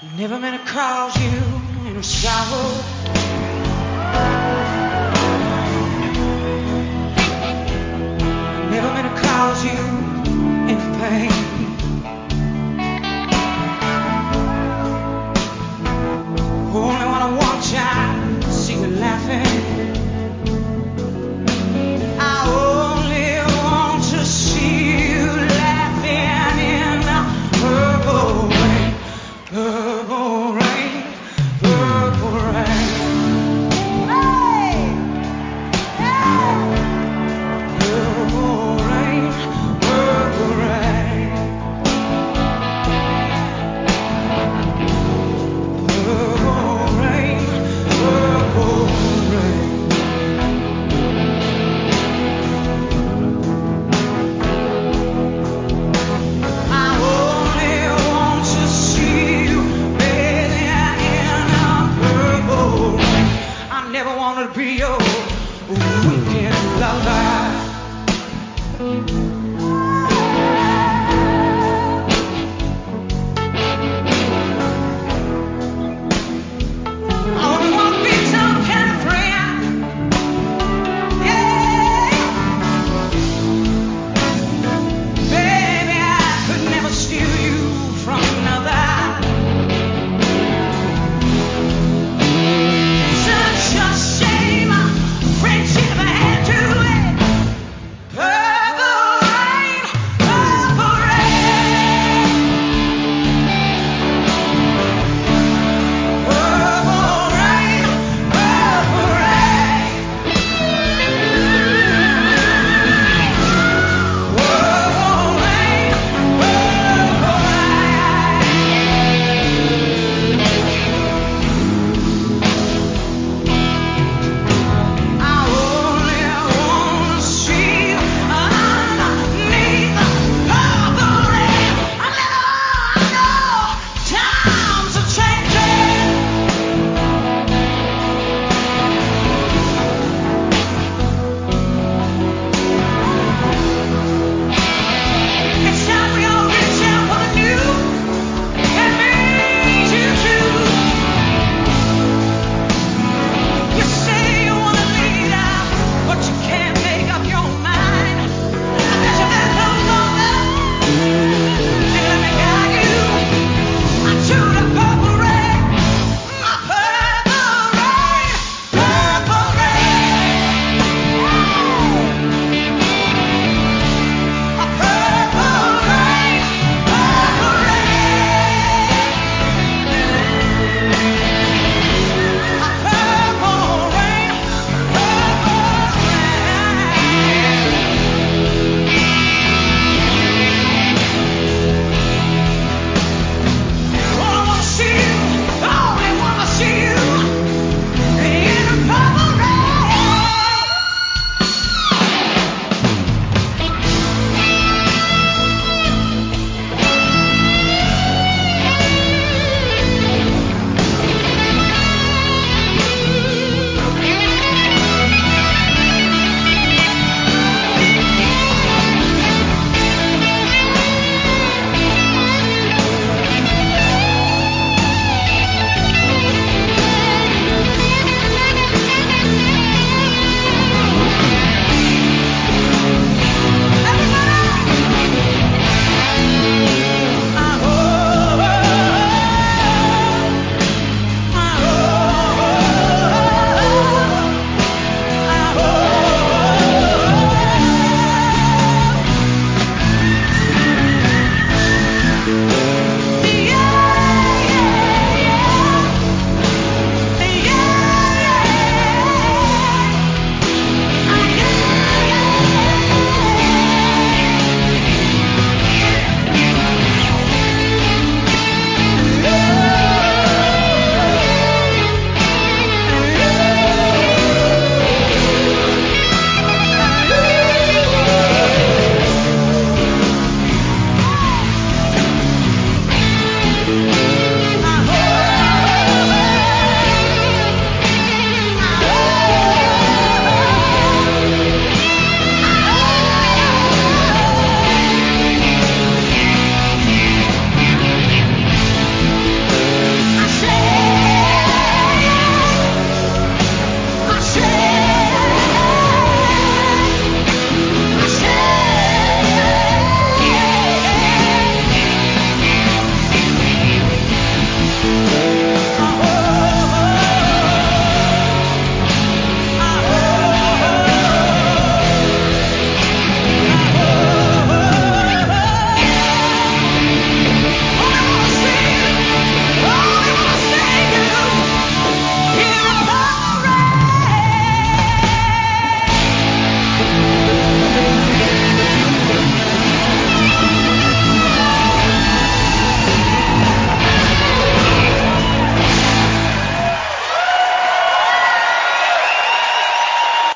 Never meant to cause you any sorrow. Never meant to cause you.